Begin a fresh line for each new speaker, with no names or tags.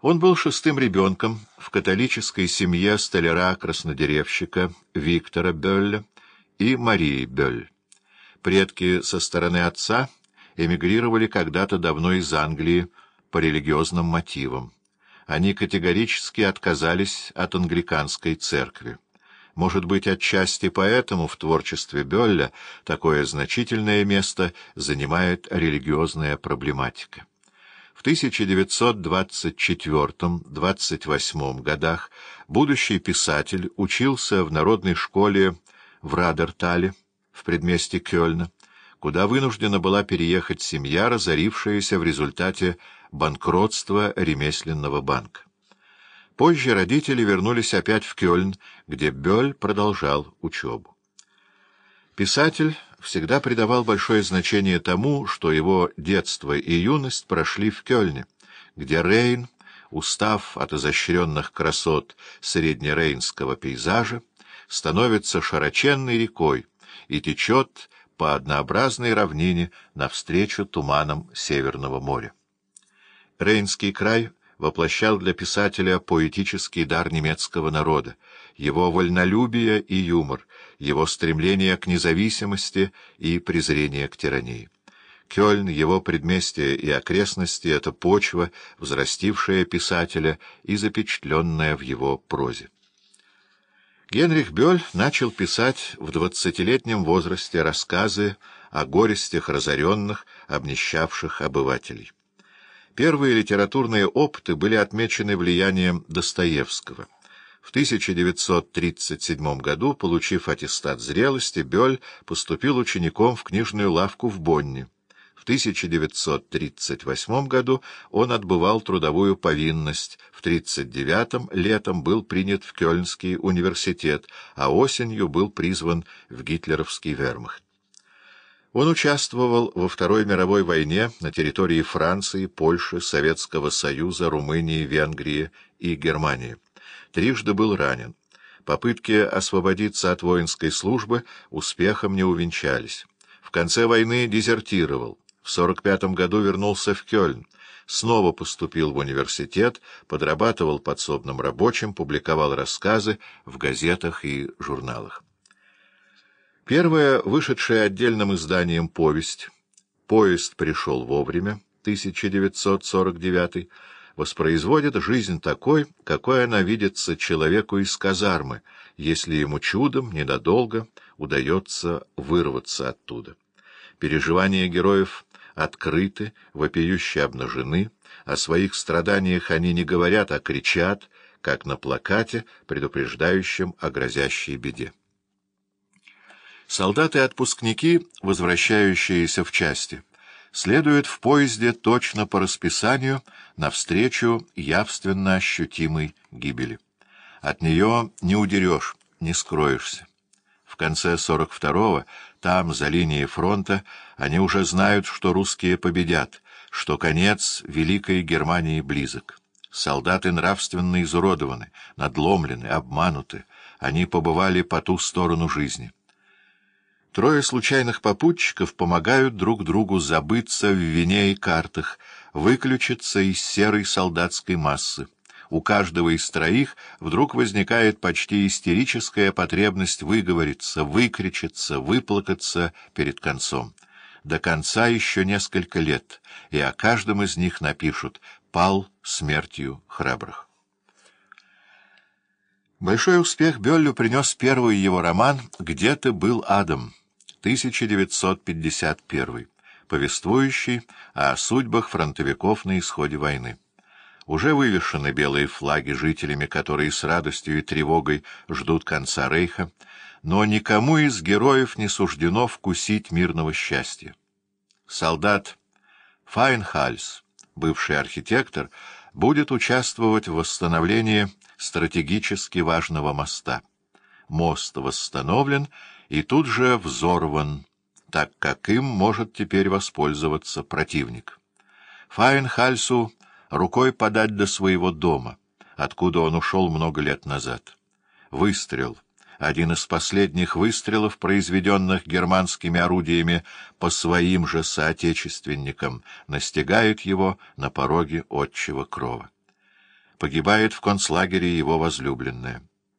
Он был шестым ребенком в католической семье столяра-краснодеревщика Виктора Бёлля и Марии Бёль. Предки со стороны отца эмигрировали когда-то давно из Англии по религиозным мотивам. Они категорически отказались от англиканской церкви. Может быть, отчасти поэтому в творчестве Бёлля такое значительное место занимает религиозная проблематика. В 1924-28 годах будущий писатель учился в народной школе в Радертале, в предместе Кёльна, куда вынуждена была переехать семья, разорившаяся в результате банкротства ремесленного банка. Позже родители вернулись опять в Кёльн, где Бёль продолжал учебу. Писатель всегда придавал большое значение тому, что его детство и юность прошли в Кёльне, где Рейн, устав от изощренных красот среднерейнского пейзажа, становится широченной рекой и течет по однообразной равнине навстречу туманам Северного моря. Рейнский край воплощал для писателя поэтический дар немецкого народа, его вольнолюбие и юмор, его стремление к независимости и презрение к тирании. Кёльн, его предместье и окрестности — это почва, взрастившая писателя и запечатленная в его прозе. Генрих Бёль начал писать в двадцатилетнем возрасте рассказы о горестях разоренных, обнищавших обывателей. Первые литературные опыты были отмечены влиянием Достоевского. В 1937 году, получив аттестат зрелости, Бёль поступил учеником в книжную лавку в Бонне. В 1938 году он отбывал трудовую повинность, в 1939 летом был принят в Кёльнский университет, а осенью был призван в гитлеровский вермахт. Он участвовал во Второй мировой войне на территории Франции, Польши, Советского Союза, Румынии, Венгрии и Германии. Трижды был ранен. Попытки освободиться от воинской службы успехом не увенчались. В конце войны дезертировал. В 45 году вернулся в Кёльн. Снова поступил в университет, подрабатывал подсобным рабочим, публиковал рассказы в газетах и журналах. Первая, вышедшая отдельным изданием повесть «Поезд пришел вовремя» 1949 воспроизводит жизнь такой, какой она видится человеку из казармы, если ему чудом ненадолго удается вырваться оттуда. Переживания героев открыты, вопиюще обнажены, о своих страданиях они не говорят, а кричат, как на плакате, предупреждающем о грозящей беде. Солдаты-отпускники, возвращающиеся в части, следуют в поезде точно по расписанию навстречу явственно ощутимой гибели. От нее не удерешь, не скроешься. В конце 42-го, там, за линией фронта, они уже знают, что русские победят, что конец Великой Германии близок. Солдаты нравственно изуродованы, надломлены, обмануты. Они побывали по ту сторону жизни. Трое случайных попутчиков помогают друг другу забыться в вине и картах, выключиться из серой солдатской массы. У каждого из троих вдруг возникает почти истерическая потребность выговориться, выкричиться, выплакаться перед концом. До конца еще несколько лет, и о каждом из них напишут «пал смертью храбрых». Большой успех Бёллю принес первый его роман «Где ты был, Адам?» 1951, повествующий о судьбах фронтовиков на исходе войны. Уже вывешены белые флаги жителями, которые с радостью и тревогой ждут конца Рейха, но никому из героев не суждено вкусить мирного счастья. Солдат Файнхальс, бывший архитектор, будет участвовать в восстановлении стратегически важного моста. Мост восстановлен, и тут же взорван, так как им может теперь воспользоваться противник. Файнхальсу рукой подать до своего дома, откуда он ушел много лет назад. Выстрел, один из последних выстрелов, произведенных германскими орудиями по своим же соотечественникам, настигает его на пороге отчего крова. Погибает в концлагере его возлюбленная.